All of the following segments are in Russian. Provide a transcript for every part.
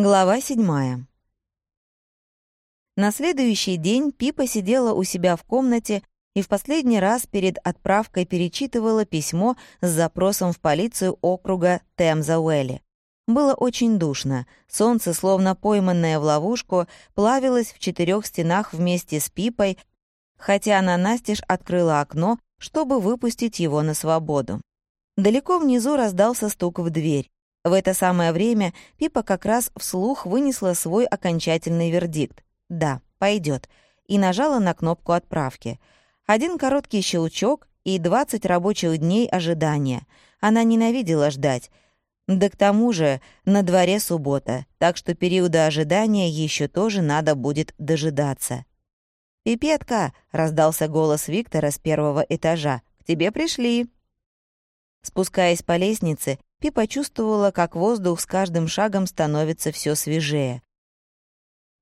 Глава седьмая. На следующий день Пипа сидела у себя в комнате и в последний раз перед отправкой перечитывала письмо с запросом в полицию округа Темза-Уэлли. Было очень душно. Солнце, словно пойманное в ловушку, плавилось в четырех стенах вместе с Пипой, хотя она настежь открыла окно, чтобы выпустить его на свободу. Далеко внизу раздался стук в дверь. В это самое время Пипа как раз вслух вынесла свой окончательный вердикт. «Да, пойдет», и нажала на кнопку отправки. Один короткий щелчок и 20 рабочих дней ожидания. Она ненавидела ждать. Да к тому же на дворе суббота, так что периода ожидания еще тоже надо будет дожидаться. «Пипетка!» — раздался голос Виктора с первого этажа. «К тебе пришли!» Спускаясь по лестнице, Пи почувствовала, как воздух с каждым шагом становится все свежее.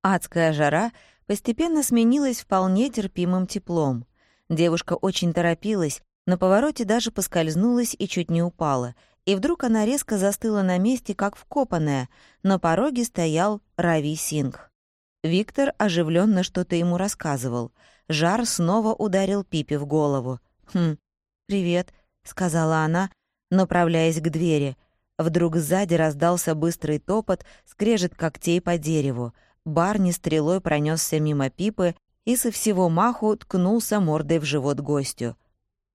Адская жара постепенно сменилась вполне терпимым теплом. Девушка очень торопилась, на повороте даже поскользнулась и чуть не упала. И вдруг она резко застыла на месте, как вкопанная. На пороге стоял Рави Сингх. Виктор оживленно что-то ему рассказывал. Жар снова ударил Пипе в голову. «Хм, привет», — сказала она, направляясь к двери. Вдруг сзади раздался быстрый топот, скрежет когтей по дереву. Барни стрелой пронесся мимо Пипы и со всего маху ткнулся мордой в живот гостю.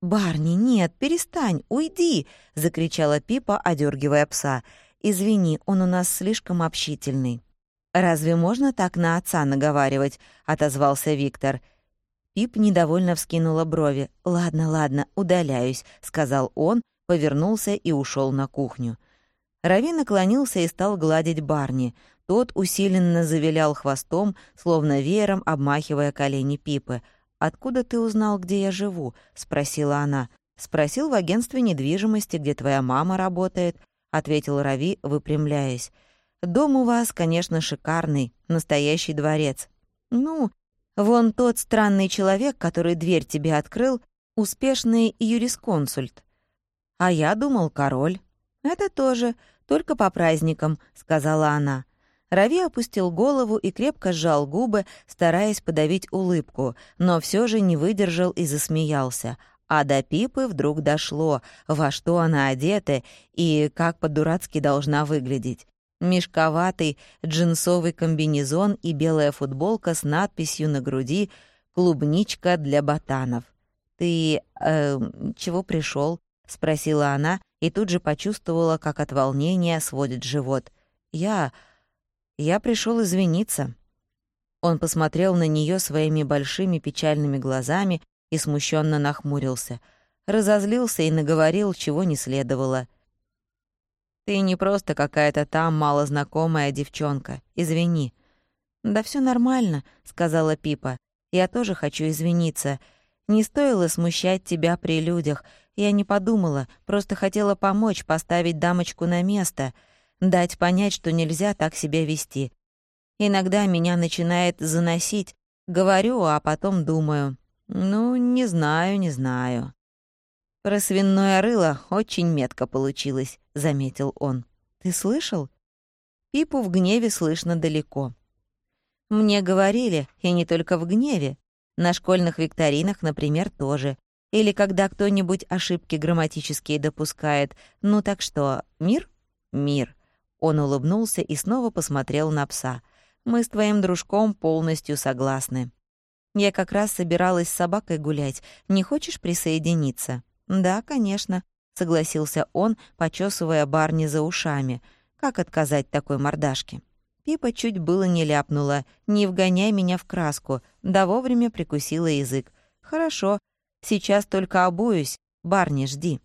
«Барни, нет, перестань, уйди!» — закричала Пипа, одергивая пса. «Извини, он у нас слишком общительный». «Разве можно так на отца наговаривать?» — отозвался Виктор. Пип недовольно вскинула брови. «Ладно, ладно, удаляюсь», — сказал он, повернулся и ушел на кухню. Рави наклонился и стал гладить Барни. Тот усиленно завилял хвостом, словно веером обмахивая колени Пипы. «Откуда ты узнал, где я живу?» — спросила она. «Спросил в агентстве недвижимости, где твоя мама работает», — ответил Рави, выпрямляясь. «Дом у вас, конечно, шикарный, настоящий дворец. Ну, вон тот странный человек, который дверь тебе открыл, успешный юрисконсульт. «А я думал, король». «Это тоже, только по праздникам», — сказала она. Рави опустил голову и крепко сжал губы, стараясь подавить улыбку, но все же не выдержал и засмеялся. А до Пипы вдруг дошло, во что она одета и как по-дурацки должна выглядеть. Мешковатый джинсовый комбинезон и белая футболка с надписью на груди «Клубничка для ботанов». «Ты... Э, чего пришел? — спросила она и тут же почувствовала, как от волнения сводит живот. «Я... я пришел извиниться». Он посмотрел на нее своими большими печальными глазами и смущенно нахмурился. Разозлился и наговорил, чего не следовало. «Ты не просто какая-то там малознакомая девчонка. Извини». «Да все нормально», — сказала Пипа. «Я тоже хочу извиниться. Не стоило смущать тебя при людях. Я не подумала, просто хотела помочь поставить дамочку на место, дать понять, что нельзя так себя вести. Иногда меня начинает заносить. Говорю, а потом думаю. Ну, не знаю, не знаю. Про свиное рыло очень метко получилось, заметил он. Ты слышал? Пипу в гневе слышно далеко. Мне говорили, и не только в гневе. На школьных викторинах, например, тоже. Или когда кто-нибудь ошибки грамматические допускает. Ну так что, мир? Мир. Он улыбнулся и снова посмотрел на пса. Мы с твоим дружком полностью согласны. Я как раз собиралась с собакой гулять. Не хочешь присоединиться? Да, конечно, согласился он, почесывая Барни за ушами. Как отказать такой мордашке? Пипа чуть было не ляпнула. «Не вгоняй меня в краску», да вовремя прикусила язык. «Хорошо, Сейчас только обуюсь. Барни, жди».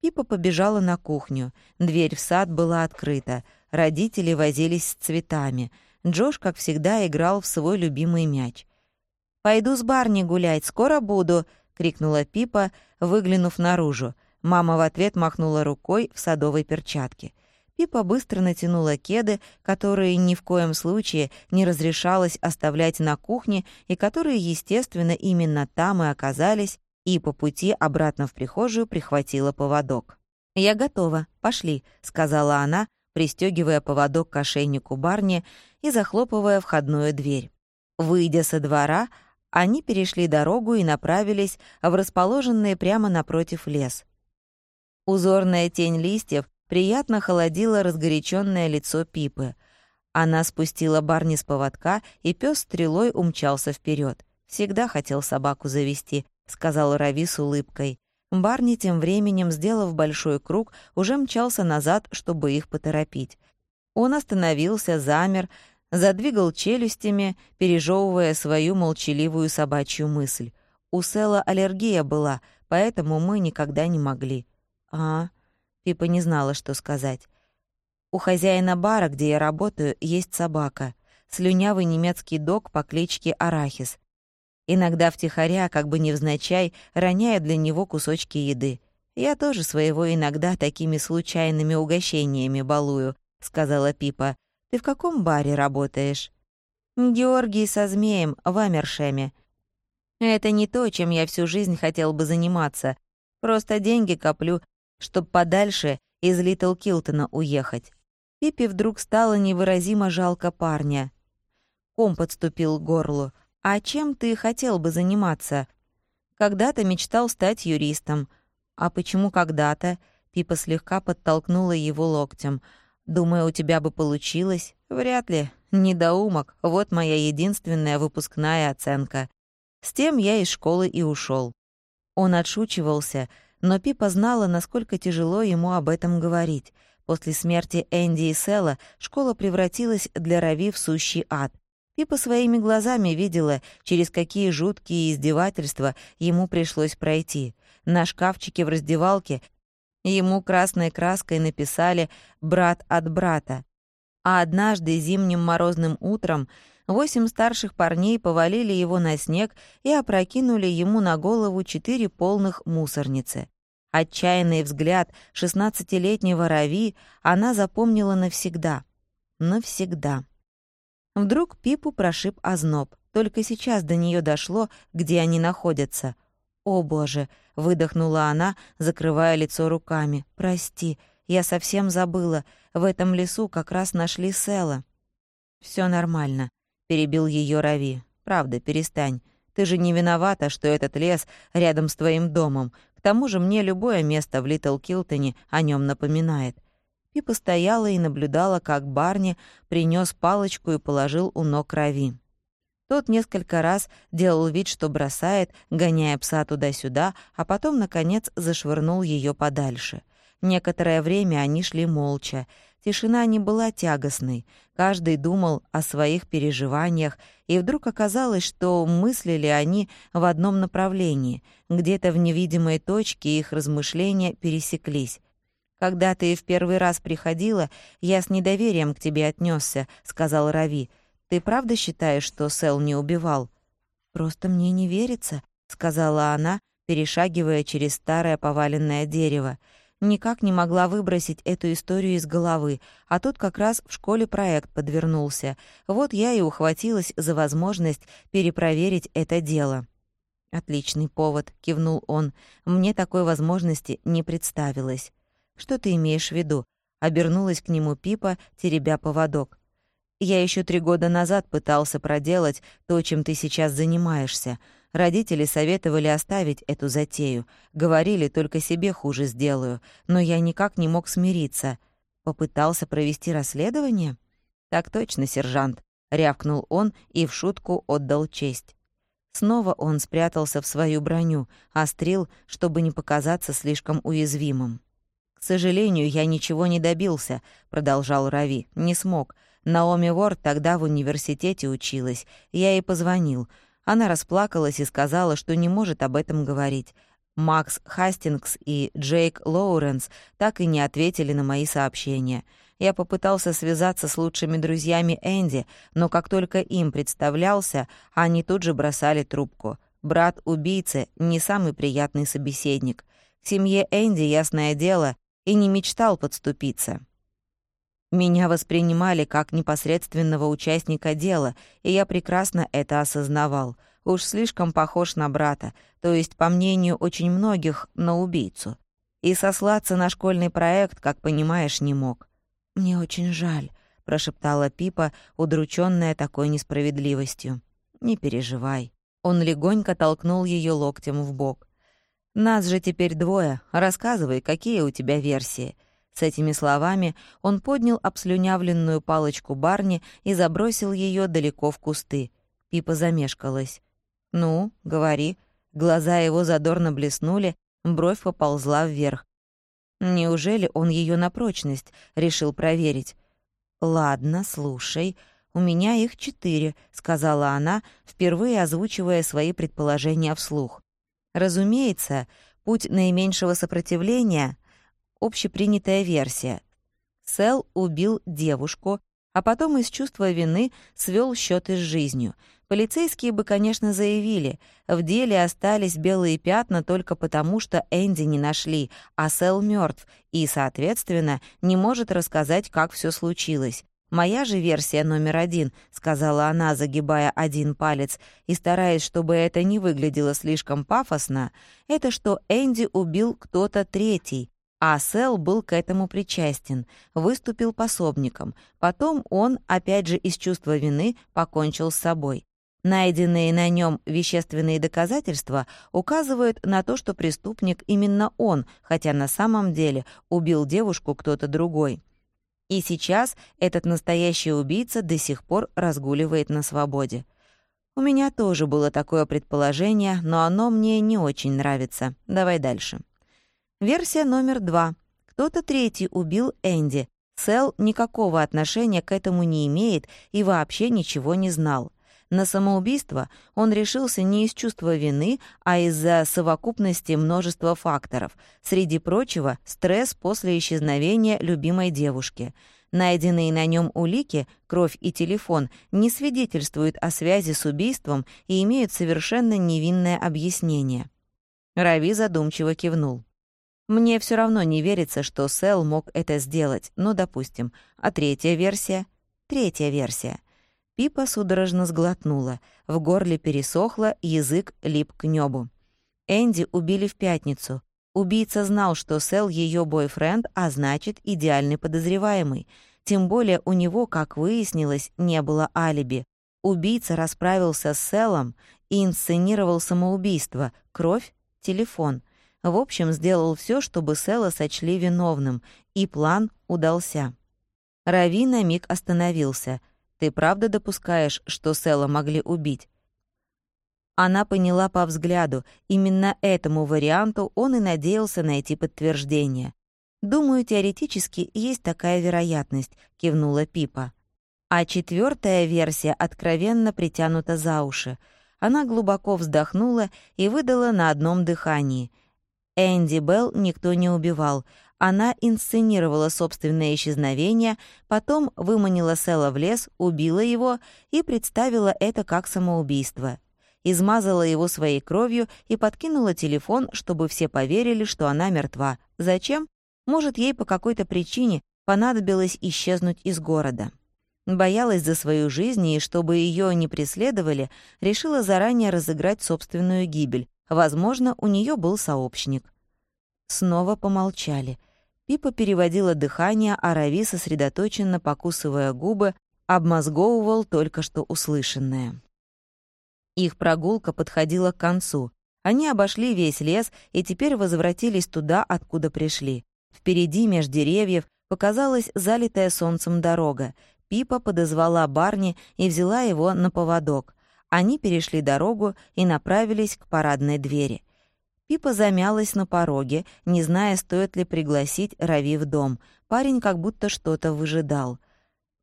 Пипа побежала на кухню. Дверь в сад была открыта. Родители возились с цветами. Джош, как всегда, играл в свой любимый мяч. «Пойду с Барни гулять, скоро буду!» — крикнула Пипа, выглянув наружу. Мама в ответ махнула рукой в садовой перчатке. Пипа быстро натянула кеды, которые ни в коем случае не разрешалось оставлять на кухне и которые, естественно, именно там и оказались, и по пути обратно в прихожую прихватила поводок. «Я готова, пошли», — сказала она, пристегивая поводок к ошейнику барни и захлопывая входную дверь. Выйдя со двора, они перешли дорогу и направились в расположенный прямо напротив лес. Узорная тень листьев приятно холодила разгоряченное лицо Пипы. Она спустила Барни с поводка, и пес стрелой умчался вперед. «Всегда хотел собаку завести», — сказал Рави с улыбкой. Барни тем временем, сделав большой круг, уже мчался назад, чтобы их поторопить. Он остановился, замер, задвигал челюстями, пережевывая свою молчаливую собачью мысль. У Села аллергия была, поэтому мы никогда не могли. «А...» — Пипа не знала, что сказать. «У хозяина бара, где я работаю, есть собака. Слюнявый немецкий дог по кличке Арахис иногда втихаря, как бы невзначай, роняя для него кусочки еды. «Я тоже своего иногда такими случайными угощениями балую», — сказала Пипа. «Ты в каком баре работаешь?» «Георгий со змеем в Амершеме». «Это не то, чем я всю жизнь хотел бы заниматься. Просто деньги коплю, чтоб подальше из Литл Килтона уехать». Пипе вдруг стало невыразимо жалко парня. Ком подступил к горлу. «А чем ты хотел бы заниматься?» «Когда-то мечтал стать юристом». «А почему когда-то?» Пипа слегка подтолкнула его локтем. «Думаю, у тебя бы получилось?» «Вряд ли. Недоумок. Вот моя единственная выпускная оценка. С тем я из школы и ушел. Он отшучивался, но Пипа знала, насколько тяжело ему об этом говорить. После смерти Энди и Села школа превратилась для Рави в сущий ад. Пипа своими глазами видела, через какие жуткие издевательства ему пришлось пройти. На шкафчике в раздевалке ему красной краской написали «брат от брата». А однажды зимним морозным утром восемь старших парней повалили его на снег и опрокинули ему на голову четыре полных мусорницы. Отчаянный взгляд шестнадцатилетнего Рави она запомнила навсегда. Навсегда. Вдруг Пипу прошиб озноб. Только сейчас до нее дошло, где они находятся. «О, Боже!» — выдохнула она, закрывая лицо руками. «Прости, я совсем забыла. В этом лесу как раз нашли Сэла». Все нормально», — перебил ее Рави. «Правда, перестань. Ты же не виновата, что этот лес рядом с твоим домом. К тому же мне любое место в Литл Килтоне о нем напоминает. И постояла и наблюдала, как Барни принес палочку и положил у ног Рави. Тот несколько раз делал вид, что бросает, гоняя пса туда-сюда, а потом, наконец, зашвырнул ее подальше. Некоторое время они шли молча. Тишина не была тягостной. Каждый думал о своих переживаниях, и вдруг оказалось, что мыслили они в одном направлении. Где-то в невидимой точке их размышления пересеклись. «Когда ты в первый раз приходила, я с недоверием к тебе отнесся, сказал Рави. «Ты правда считаешь, что Сэл не убивал?» «Просто мне не верится», — сказала она, перешагивая через старое поваленное дерево. Никак не могла выбросить эту историю из головы, а тут как раз в школе проект подвернулся. Вот я и ухватилась за возможность перепроверить это дело. «Отличный повод», — кивнул он. «Мне такой возможности не представилось». «Что ты имеешь в виду?» — обернулась к нему Пипа, теребя поводок. «Я еще три года назад пытался проделать то, чем ты сейчас занимаешься. Родители советовали оставить эту затею. Говорили, только себе хуже сделаю. Но я никак не мог смириться. Попытался провести расследование?» «Так точно, сержант», — рявкнул он и в шутку отдал честь. Снова он спрятался в свою броню, острил, чтобы не показаться слишком уязвимым. «К сожалению, я ничего не добился», — продолжал Рави. «Не смог. Наоми Ворд тогда в университете училась. Я ей позвонил. Она расплакалась и сказала, что не может об этом говорить. Макс Хастингс и Джейк Лоуренс так и не ответили на мои сообщения. Я попытался связаться с лучшими друзьями Энди, но как только им представлялся, они тут же бросали трубку. Брат убийцы — не самый приятный собеседник. К семье Энди, ясное дело, и не мечтал подступиться. Меня воспринимали как непосредственного участника дела, и я прекрасно это осознавал. Уж слишком похож на брата, то есть, по мнению очень многих, на убийцу. И сослаться на школьный проект, как понимаешь, не мог. «Мне очень жаль», — прошептала Пипа, удрученная такой несправедливостью. «Не переживай». Он легонько толкнул ее локтем в бок. «Нас же теперь двое. Рассказывай, какие у тебя версии». С этими словами он поднял обслюнявленную палочку Барни и забросил ее далеко в кусты. Пипа замешкалась. «Ну, говори». Глаза его задорно блеснули, бровь поползла вверх. Неужели он ее на прочность решил проверить? «Ладно, слушай. У меня их четыре», — сказала она, впервые озвучивая свои предположения вслух. Разумеется, путь наименьшего сопротивления — общепринятая версия. Сэл убил девушку, а потом из чувства вины свел счеты с жизнью. Полицейские бы, конечно, заявили, в деле остались белые пятна только потому, что Энди не нашли, а Сэл мертв и, соответственно, не может рассказать, как все случилось. «Моя же версия номер один», — сказала она, загибая один палец, и стараясь, чтобы это не выглядело слишком пафосно, это что Энди убил кто-то третий, а Сэл был к этому причастен, выступил пособником. Потом он, опять же из чувства вины, покончил с собой. Найденные на нем вещественные доказательства указывают на то, что преступник именно он, хотя на самом деле убил девушку кто-то другой. И сейчас этот настоящий убийца до сих пор разгуливает на свободе. У меня тоже было такое предположение, но оно мне не очень нравится. Давай дальше. Версия номер два. Кто-то третий убил Энди. Сэл никакого отношения к этому не имеет и вообще ничего не знал. На самоубийство он решился не из чувства вины, а из-за совокупности множества факторов. Среди прочего, стресс после исчезновения любимой девушки. Найденные на нем улики, кровь и телефон, не свидетельствуют о связи с убийством и имеют совершенно невинное объяснение. Рави задумчиво кивнул. Мне все равно не верится, что Сэл мог это сделать, но допустим. А третья версия? Третья версия — Пипа судорожно сглотнула, в горле пересохло, язык лип к небу. Энди убили в пятницу. Убийца знал, что Сэл ее бойфренд, а значит, идеальный подозреваемый. Тем более у него, как выяснилось, не было алиби. Убийца расправился с Сэлом и инсценировал самоубийство. Кровь, телефон. В общем, сделал все, чтобы Сэла сочли виновным, и план удался. Рави на миг остановился — ты правда допускаешь, что Сэла могли убить?» Она поняла по взгляду, именно этому варианту он и надеялся найти подтверждение. «Думаю, теоретически есть такая вероятность», — кивнула Пипа. А четвертая версия откровенно притянута за уши. Она глубоко вздохнула и выдала на одном дыхании. Энди Белл никто не убивал, она инсценировала собственное исчезновение, потом выманила Сэла в лес, убила его и представила это как самоубийство. Измазала его своей кровью и подкинула телефон, чтобы все поверили, что она мертва. Зачем? Может, ей по какой-то причине понадобилось исчезнуть из города. Боялась за свою жизнь и, чтобы ее не преследовали, решила заранее разыграть собственную гибель. Возможно, у нее был сообщник. Снова помолчали — Пипа переводила дыхание, а Рави, сосредоточенно покусывая губы, обмозговывал только что услышанное. Их прогулка подходила к концу. Они обошли весь лес и теперь возвратились туда, откуда пришли. Впереди, меж деревьев, показалась залитая солнцем дорога. Пипа подозвала Барни и взяла его на поводок. Они перешли дорогу и направились к парадной двери. Пипа замялась на пороге, не зная, стоит ли пригласить Рави в дом. Парень как будто что-то выжидал.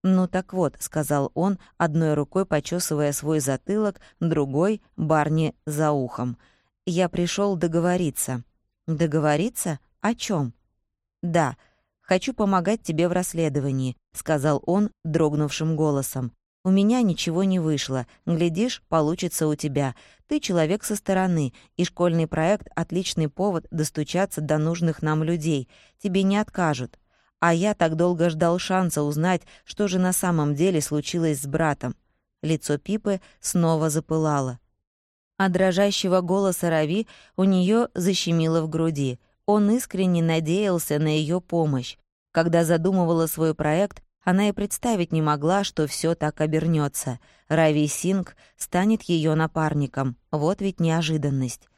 «Ну так вот», — сказал он, одной рукой почесывая свой затылок, другой — Барни за ухом. «Я пришел договориться». «Договориться? О чем? «Да, хочу помогать тебе в расследовании», — сказал он дрогнувшим голосом. У меня ничего не вышло. Глядишь, получится у тебя. Ты человек со стороны, и школьный проект — отличный повод достучаться до нужных нам людей. Тебе не откажут. А я так долго ждал шанса узнать, что же на самом деле случилось с братом. Лицо Пипы снова запылало. От дрожащего голоса Рави у нее защемило в груди. Он искренне надеялся на ее помощь. Когда задумывала свой проект, она и представить не могла, что все так обернется. Рави Синг станет ее напарником. Вот ведь неожиданность.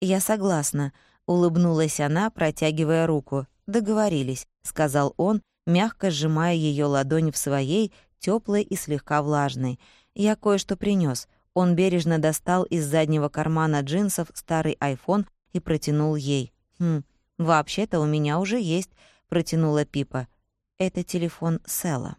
«Я согласна», — улыбнулась она, протягивая руку. «Договорились», — сказал он, мягко сжимая ее ладонь в своей, теплой и слегка влажной. «Я кое-что принес. Он бережно достал из заднего кармана джинсов старый айфон и протянул ей. «Хм, вообще-то у меня уже есть», — протянула Пипа. «Это телефон Сэла».